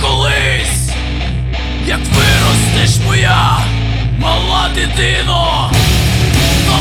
колись, як виростеш моя мала дитино, то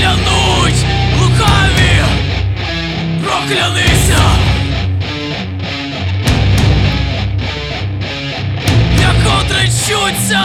Проклянуть лукаві, проклянися, як отречуться.